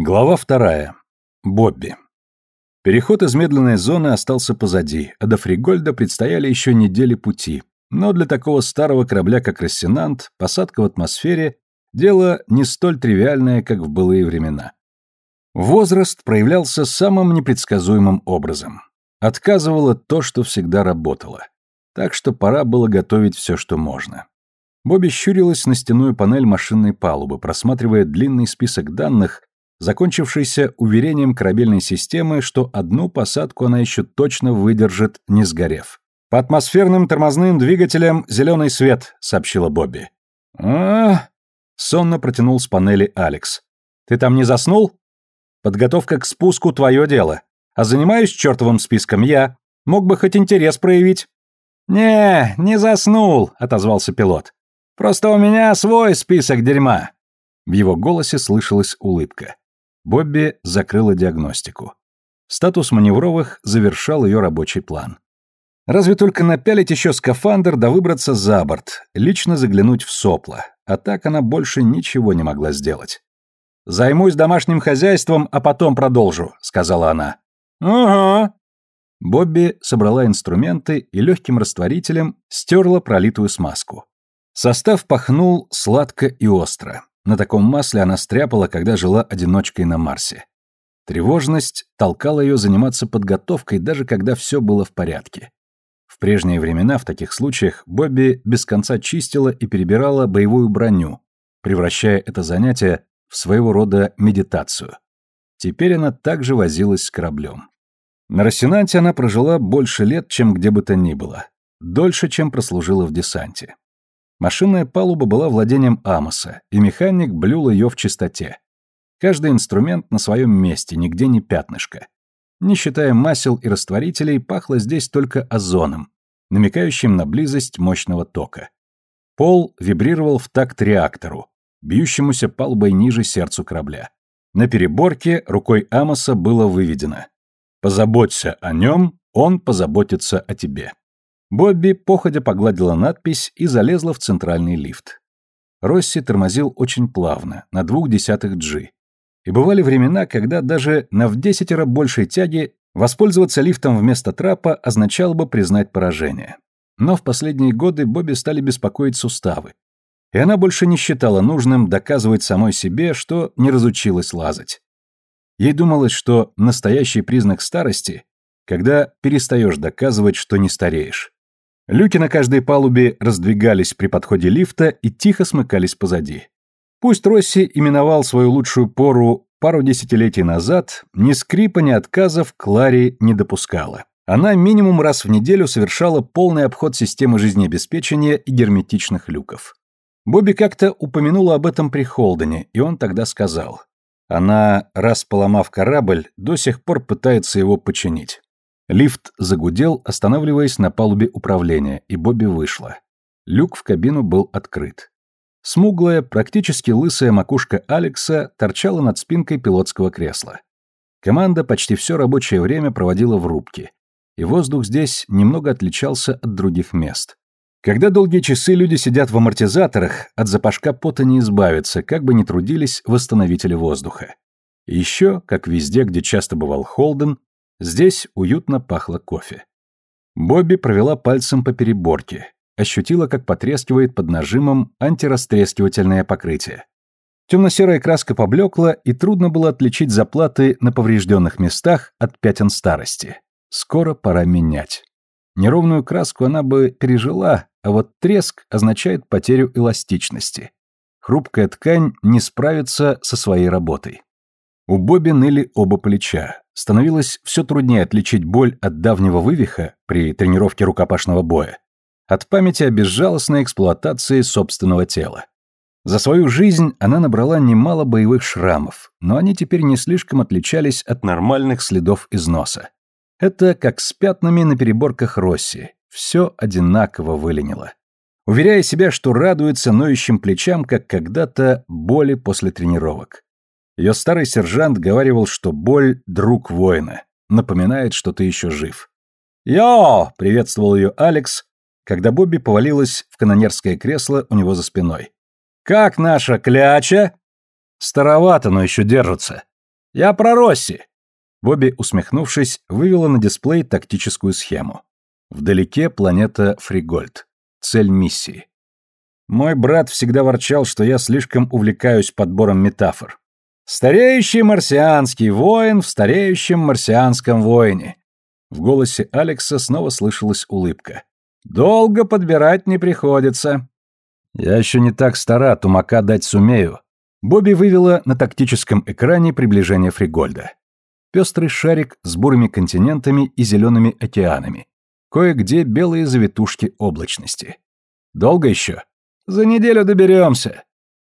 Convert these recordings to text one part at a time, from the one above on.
Глава вторая. Бобби. Переход из медленной зоны остался позади, а до Фригольда предстояли еще недели пути. Но для такого старого корабля, как Рассенант, посадка в атмосфере – дело не столь тривиальное, как в былые времена. Возраст проявлялся самым непредсказуемым образом. Отказывало то, что всегда работало. Так что пора было готовить все, что можно. Бобби щурилась на стенную панель машинной палубы, просматривая длинный список данных, закончившийся уверением корабельной системы, что одну посадку она еще точно выдержит, не сгорев. «По атмосферным тормозным двигателям зеленый свет», — сообщила Бобби. а сонно протянул с панели Алекс. «Ты там не заснул? Подготовка к спуску — твое дело. А занимаюсь чертовым списком я. Мог бы хоть интерес проявить». «Не, не заснул», — отозвался пилот. «Просто у меня свой список дерьма». В его голосе слышалась улыбка. Бобби закрыла диагностику. Статус маневровых завершал ее рабочий план. Разве только напялить еще скафандр да выбраться за борт, лично заглянуть в сопло, а так она больше ничего не могла сделать. «Займусь домашним хозяйством, а потом продолжу», — сказала она. «Ага». Бобби собрала инструменты и легким растворителем стерла пролитую смазку. Состав пахнул сладко и остро. На таком масле она стряпала, когда жила одиночкой на Марсе. Тревожность толкала ее заниматься подготовкой, даже когда все было в порядке. В прежние времена в таких случаях Бобби без конца чистила и перебирала боевую броню, превращая это занятие в своего рода медитацию. Теперь она также возилась с кораблем. На Рассенанте она прожила больше лет, чем где бы то ни было. Дольше, чем прослужила в десанте. Машинная палуба была владением Амоса, и механик блюл ее в чистоте. Каждый инструмент на своем месте, нигде не пятнышко. Не считая масел и растворителей, пахло здесь только озоном, намекающим на близость мощного тока. Пол вибрировал в такт реактору, бьющемуся палубой ниже сердцу корабля. На переборке рукой Амоса было выведено «Позаботься о нем, он позаботится о тебе». Бобби походя погладила надпись и залезла в центральный лифт. Росси тормозил очень плавно, на двух десятых G. И бывали времена, когда даже на в десятеро большей тяги воспользоваться лифтом вместо трапа означало бы признать поражение. Но в последние годы Бобби стали беспокоить суставы. И она больше не считала нужным доказывать самой себе, что не разучилась лазать. Ей думалось, что настоящий признак старости, когда перестаешь доказывать, что не стареешь. Люки на каждой палубе раздвигались при подходе лифта и тихо смыкались позади. Пусть Росси именовал свою лучшую пору пару десятилетий назад, ни скрипа, ни отказов Клари не допускала. Она минимум раз в неделю совершала полный обход системы жизнеобеспечения и герметичных люков. Бобби как-то упомянула об этом при Холдене, и он тогда сказал. Она, раз поломав корабль, до сих пор пытается его починить. Лифт загудел, останавливаясь на палубе управления, и Бобби вышла. Люк в кабину был открыт. Смуглая, практически лысая макушка Алекса торчала над спинкой пилотского кресла. Команда почти все рабочее время проводила в рубке, и воздух здесь немного отличался от других мест. Когда долгие часы люди сидят в амортизаторах, от запашка пота не избавиться, как бы ни трудились восстановители воздуха. Еще, как везде, где часто бывал Холден, Здесь уютно пахло кофе. Бобби провела пальцем по переборке, ощутила, как потрескивает под нажимом антирастрескивательное покрытие. Темно-серая краска поблекла, и трудно было отличить заплаты на поврежденных местах от пятен старости. Скоро пора менять. Неровную краску она бы пережила, а вот треск означает потерю эластичности. Хрупкая ткань не справится со своей работой. У Бобби ныли оба плеча. Становилось все труднее отличить боль от давнего вывиха при тренировке рукопашного боя от памяти о безжалостной эксплуатации собственного тела. За свою жизнь она набрала немало боевых шрамов, но они теперь не слишком отличались от нормальных следов износа. Это как с пятнами на переборках Росси. Все одинаково выленило. Уверяя себя, что радуется ноющим плечам, как когда-то боли после тренировок. Ее старый сержант говаривал, что боль — друг воина, напоминает, что ты еще жив. «Йо!» — приветствовал ее Алекс, когда Бобби повалилась в канонерское кресло у него за спиной. «Как наша кляча?» «Старовато, но еще держится». Я про Росси!» Бобби, усмехнувшись, вывела на дисплей тактическую схему. Вдалеке планета Фригольд. Цель миссии. Мой брат всегда ворчал, что я слишком увлекаюсь подбором метафор. Стареющий марсианский воин в стареющем марсианском воине. В голосе Алекса снова слышалась улыбка. Долго подбирать не приходится. Я еще не так стара, тумака дать сумею. Бобби вывела на тактическом экране приближение Фригольда. Пестрый шарик с бурыми континентами и зелеными океанами. Кое-где белые завитушки облачности. Долго еще? За неделю доберемся.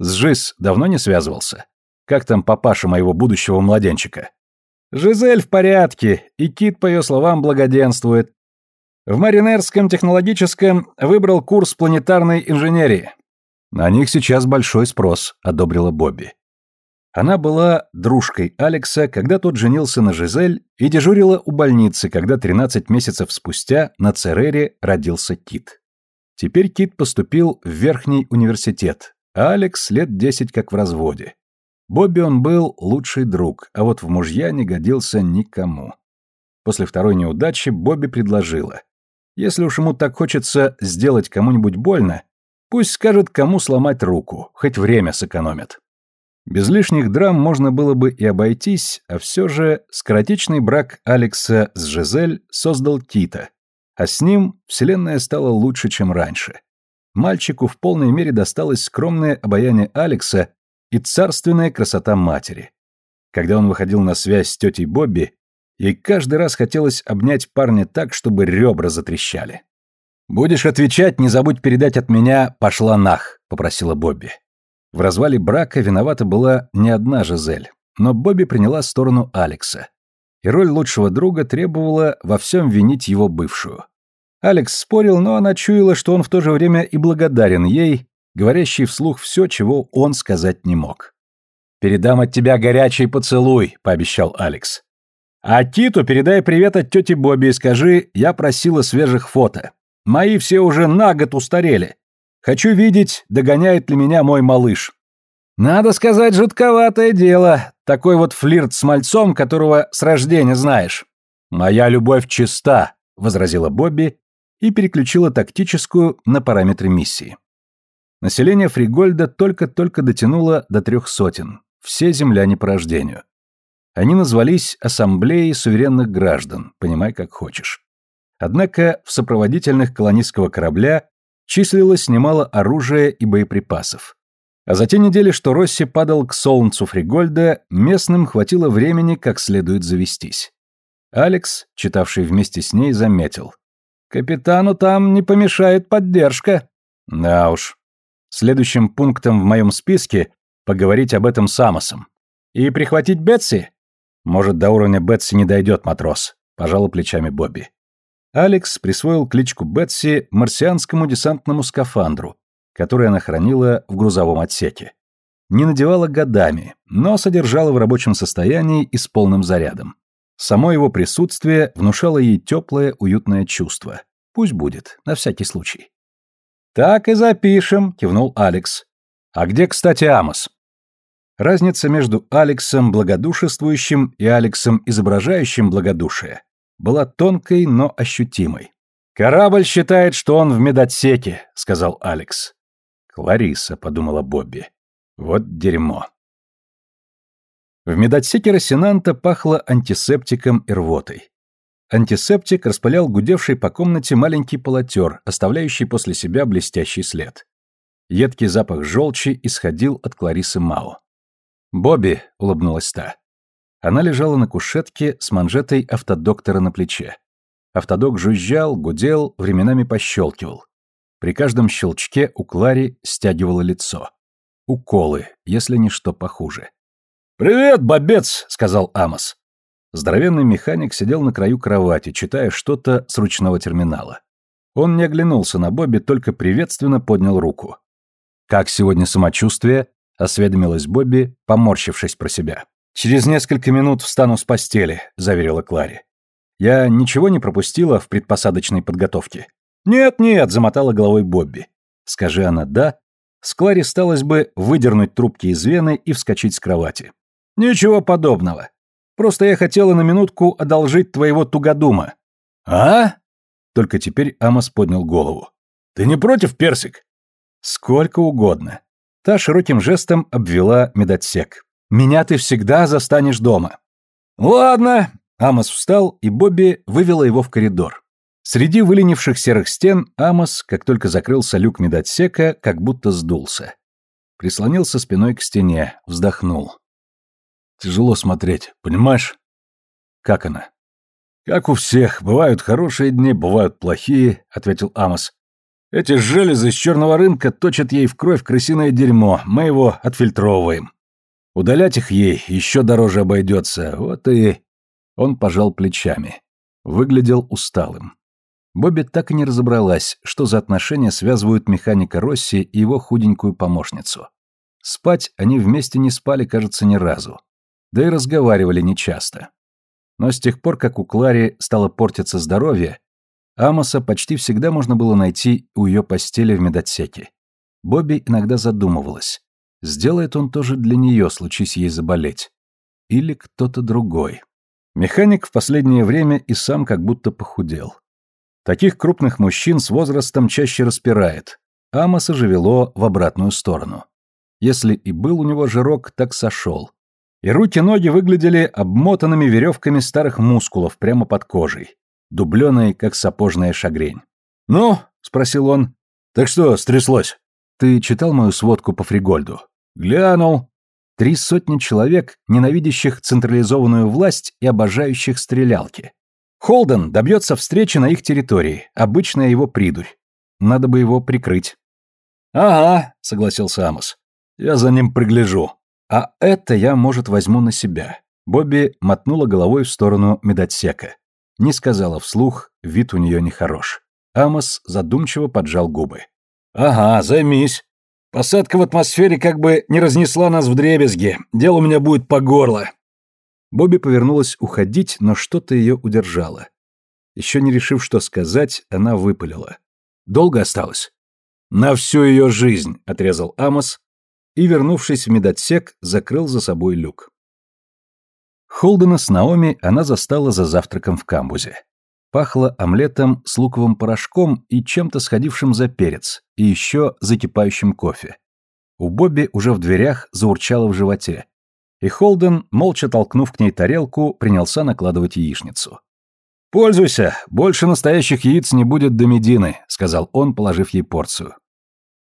С Жиз давно не связывался. Как там папаша моего будущего младенчика? Жизель в порядке, и Кит, по ее словам, благоденствует. В Маринерском технологическом выбрал курс планетарной инженерии. На них сейчас большой спрос, одобрила Бобби. Она была дружкой Алекса, когда тот женился на Жизель, и дежурила у больницы, когда 13 месяцев спустя на Церере родился Кит. Теперь Кит поступил в Верхний университет, а Алекс лет 10 как в разводе. Бобби он был лучший друг, а вот в мужья не годился никому. После второй неудачи Бобби предложила. Если уж ему так хочется сделать кому-нибудь больно, пусть скажет, кому сломать руку, хоть время сэкономит. Без лишних драм можно было бы и обойтись, а все же скоротечный брак Алекса с Жизель создал Тита, а с ним вселенная стала лучше, чем раньше. Мальчику в полной мере досталось скромное обаяние Алекса и царственная красота матери. Когда он выходил на связь с тетей Бобби, ей каждый раз хотелось обнять парня так, чтобы ребра затрещали. «Будешь отвечать, не забудь передать от меня «пошла нах», — попросила Бобби. В развале брака виновата была не одна Жизель, но Бобби приняла сторону Алекса. И роль лучшего друга требовала во всем винить его бывшую. Алекс спорил, но она чуяла, что он в то же время и благодарен ей, говорящий вслух все, чего он сказать не мог. «Передам от тебя горячий поцелуй», — пообещал Алекс. «А Титу передай привет от тети Бобби и скажи, я просила свежих фото. Мои все уже на год устарели. Хочу видеть, догоняет ли меня мой малыш». «Надо сказать, жутковатое дело. Такой вот флирт с мальцом, которого с рождения знаешь». «Моя любовь чиста», — возразила Бобби и переключила тактическую на параметры миссии. Население Фригольда только-только дотянуло до трех сотен, все земляне по рождению. Они назвались Ассамблеей суверенных граждан, понимай как хочешь. Однако в сопроводительных колонистского корабля числилось немало оружия и боеприпасов. А за те недели, что Росси падал к солнцу Фригольда, местным хватило времени как следует завестись. Алекс, читавший вместе с ней, заметил. «Капитану там не помешает поддержка». Да уж, Следующим пунктом в моем списке поговорить об этом с Амосом. И прихватить Бетси? Может, до уровня Бетси не дойдет матрос, пожал плечами Бобби. Алекс присвоил кличку Бетси марсианскому десантному скафандру, который она хранила в грузовом отсеке. Не надевала годами, но содержала в рабочем состоянии и с полным зарядом. Само его присутствие внушало ей теплое, уютное чувство. Пусть будет, на всякий случай. «Так и запишем», — кивнул Алекс. «А где, кстати, Амос?» Разница между Алексом благодушествующим и Алексом изображающим благодушие была тонкой, но ощутимой. «Корабль считает, что он в медотсеке», — сказал Алекс. «Клариса», — подумала Бобби. «Вот дерьмо». В медотсеке Росинанта пахло антисептиком и рвотой. Антисептик распылял гудевший по комнате маленький полотер, оставляющий после себя блестящий след. Едкий запах желчи исходил от Кларисы Мао. «Бобби», — улыбнулась та. Она лежала на кушетке с манжетой автодоктора на плече. Автодок жужжал, гудел, временами пощелкивал. При каждом щелчке у Клари стягивало лицо. Уколы, если не что похуже. «Привет, бобец!» — сказал Амос. Здоровенный механик сидел на краю кровати, читая что-то с ручного терминала. Он не оглянулся на Бобби, только приветственно поднял руку. «Как сегодня самочувствие?» — осведомилась Бобби, поморщившись про себя. «Через несколько минут встану с постели», — заверила Клари. «Я ничего не пропустила в предпосадочной подготовке?» «Нет-нет», — замотала головой Бобби. Скажи она «да», с Клари сталось бы выдернуть трубки из вены и вскочить с кровати. Ничего подобного. Просто я хотела на минутку одолжить твоего тугодума. А? Только теперь Амос поднял голову. Ты не против, Персик? Сколько угодно. Та широким жестом обвела медотсек. Меня ты всегда застанешь дома. Ладно. Амос встал, и Бобби вывела его в коридор. Среди выленивших серых стен Амос, как только закрылся люк медотсека, как будто сдулся. Прислонился спиной к стене, вздохнул. Тяжело смотреть, понимаешь? Как она? Как у всех, бывают хорошие дни, бывают плохие, ответил Амос. Эти железы из черного рынка точат ей в кровь крысиное дерьмо, мы его отфильтровываем. Удалять их ей еще дороже обойдется, вот и... Он пожал плечами. Выглядел усталым. Бобби так и не разобралась, что за отношения связывают механика Росси и его худенькую помощницу. Спать они вместе не спали, кажется, ни разу. Да и разговаривали нечасто. Но с тех пор, как у Клари стало портиться здоровье, Амоса почти всегда можно было найти у ее постели в медотсеке. Бобби иногда задумывалась, сделает он тоже для нее, случись ей заболеть. Или кто-то другой. Механик в последнее время и сам как будто похудел. Таких крупных мужчин с возрастом чаще распирает. Амоса же вело в обратную сторону. Если и был у него жирок, так сошел. И руки-ноги выглядели обмотанными веревками старых мускулов прямо под кожей, дубленой, как сапожная шагрень. «Ну?» — спросил он. «Так что стряслось?» «Ты читал мою сводку по Фригольду?» «Глянул». Три сотни человек, ненавидящих централизованную власть и обожающих стрелялки. Холден добьется встречи на их территории, обычная его придурь. Надо бы его прикрыть. «Ага», — согласился Амос. «Я за ним пригляжу». «А это я, может, возьму на себя». Бобби мотнула головой в сторону медотсека. Не сказала вслух, вид у нее нехорош. Амос задумчиво поджал губы. «Ага, займись. Посадка в атмосфере как бы не разнесла нас в дребезги. Дело у меня будет по горло. Бобби повернулась уходить, но что-то ее удержало. Еще не решив, что сказать, она выпалила. «Долго осталось?» «На всю ее жизнь», — отрезал Амос, и, вернувшись в медотсек, закрыл за собой люк. Холдена с Наоми она застала за завтраком в камбузе. Пахло омлетом с луковым порошком и чем-то сходившим за перец, и еще закипающим кофе. У Бобби уже в дверях заурчало в животе и Холден, молча толкнув к ней тарелку, принялся накладывать яичницу. «Пользуйся, больше настоящих яиц не будет до медины», — сказал он, положив ей порцию.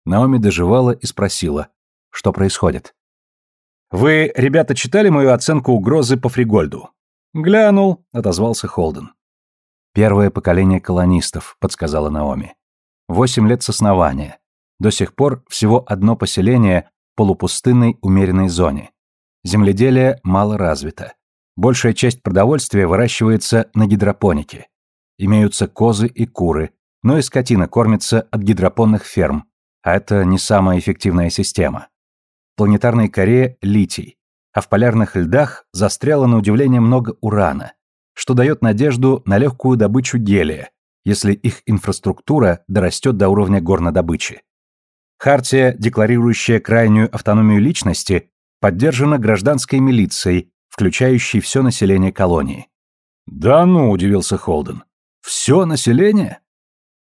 Наоми доживала и спросила, что происходит. «Вы, ребята, читали мою оценку угрозы по Фригольду?» «Глянул», — отозвался Холден. «Первое поколение колонистов», — подсказала Наоми. «Восемь лет с основания. До сих пор всего одно поселение в полупустынной умеренной зоне. Земледелие мало развито. Большая часть продовольствия выращивается на гидропонике. Имеются козы и куры, но и скотина кормится от гидропонных ферм, а это не самая эффективная система. Планетарной коре – литий, а в полярных льдах застряло на удивление много урана, что дает надежду на легкую добычу гелия, если их инфраструктура дорастет до уровня горнодобычи. Хартия, декларирующая крайнюю автономию личности, поддержана гражданской милицией, включающей все население колонии. «Да ну», — удивился Холден. «Все население?»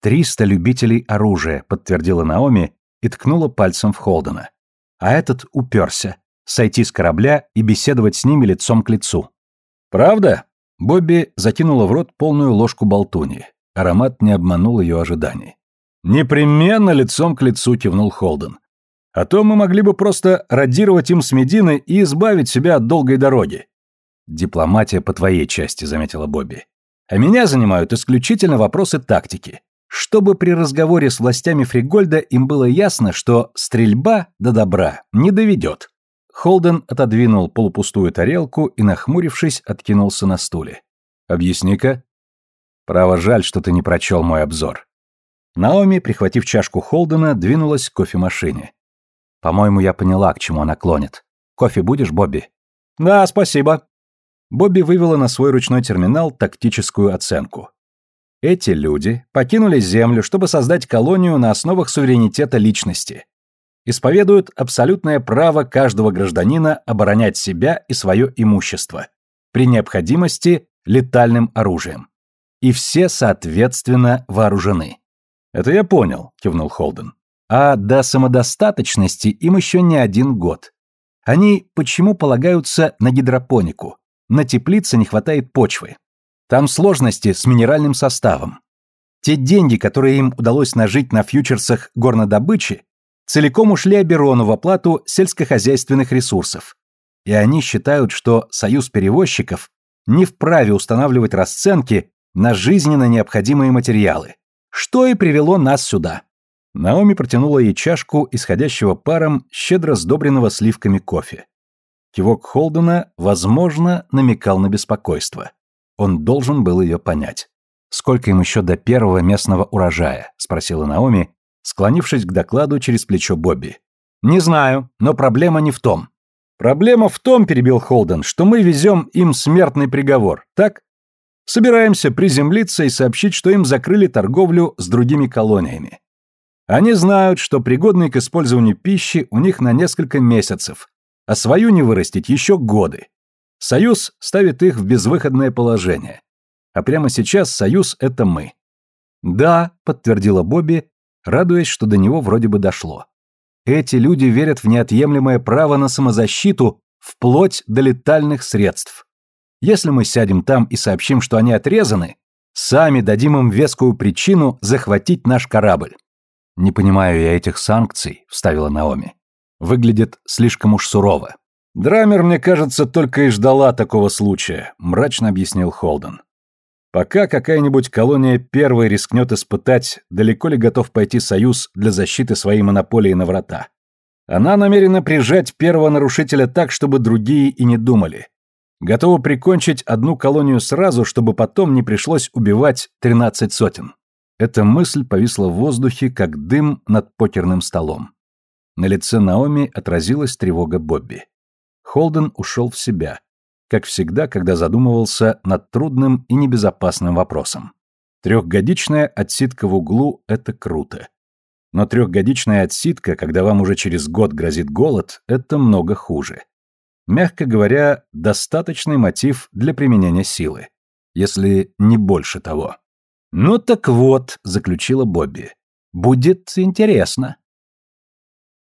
«Триста любителей оружия», — подтвердила Наоми и ткнула пальцем в Холдена. А этот уперся. Сойти с корабля и беседовать с ними лицом к лицу. «Правда?» Бобби закинула в рот полную ложку болтуни. Аромат не обманул ее ожиданий. «Непременно лицом к лицу», — кивнул Холден. А то мы могли бы просто радировать им с Медины и избавить себя от долгой дороги. Дипломатия по твоей части, заметила Бобби. А меня занимают исключительно вопросы тактики. Чтобы при разговоре с властями Фригольда им было ясно, что стрельба до добра не доведет. Холден отодвинул полупустую тарелку и, нахмурившись, откинулся на стуле. «Объясни-ка». «Право, жаль, что ты не прочел мой обзор». Наоми, прихватив чашку Холдена, двинулась к кофемашине. По-моему, я поняла, к чему она клонит. Кофе будешь, Бобби? Да, спасибо. Бобби вывела на свой ручной терминал тактическую оценку. Эти люди покинули Землю, чтобы создать колонию на основах суверенитета личности. исповедуют абсолютное право каждого гражданина оборонять себя и свое имущество, при необходимости летальным оружием. И все, соответственно, вооружены. «Это я понял», — кивнул Холден. «А до самодостаточности им еще не один год. Они почему полагаются на гидропонику? На теплице не хватает почвы. Там сложности с минеральным составом. Те деньги, которые им удалось нажить на фьючерсах горнодобычи, целиком ушли Аберону в оплату сельскохозяйственных ресурсов. И они считают, что союз перевозчиков не вправе устанавливать расценки на жизненно необходимые материалы, что и привело нас сюда. Наоми протянула ей чашку исходящего паром щедро сдобренного сливками кофе. Кивок Холдена, возможно, намекал на беспокойство. Он должен был ее понять. «Сколько им еще до первого местного урожая?» – спросила Наоми, склонившись к докладу через плечо Бобби. «Не знаю, но проблема не в том». «Проблема в том, – перебил Холден, – что мы везем им смертный приговор, так? Собираемся приземлиться и сообщить, что им закрыли торговлю с другими колониями. Они знают, что пригодные к использованию пищи у них на несколько месяцев, а свою не вырастить еще годы. Союз ставит их в безвыходное положение. А прямо сейчас Союз — это мы. Да, подтвердила Бобби, радуясь, что до него вроде бы дошло. Эти люди верят в неотъемлемое право на самозащиту вплоть до летальных средств. Если мы сядем там и сообщим, что они отрезаны, сами дадим им вескую причину захватить наш корабль. Не понимаю я этих санкций, вставила Наоми. Выглядит слишком уж сурово. Драмер, мне кажется, только и ждала такого случая, мрачно объяснил Холден. Пока какая-нибудь колония первой рискнет испытать, далеко ли готов пойти союз для защиты своей монополии на врата. Она намерена прижать первого нарушителя так, чтобы другие и не думали. Готова прикончить одну колонию сразу, чтобы потом не пришлось убивать тринадцать сотен. Эта мысль повисла в воздухе, как дым над покерным столом. На лице Наоми отразилась тревога Бобби. Холден ушел в себя как всегда, когда задумывался над трудным и небезопасным вопросом. Трехгодичная отсидка в углу – это круто. Но трехгодичная отсидка, когда вам уже через год грозит голод, это много хуже. Мягко говоря, достаточный мотив для применения силы, если не больше того. «Ну так вот», — заключила Бобби, — «будет интересно».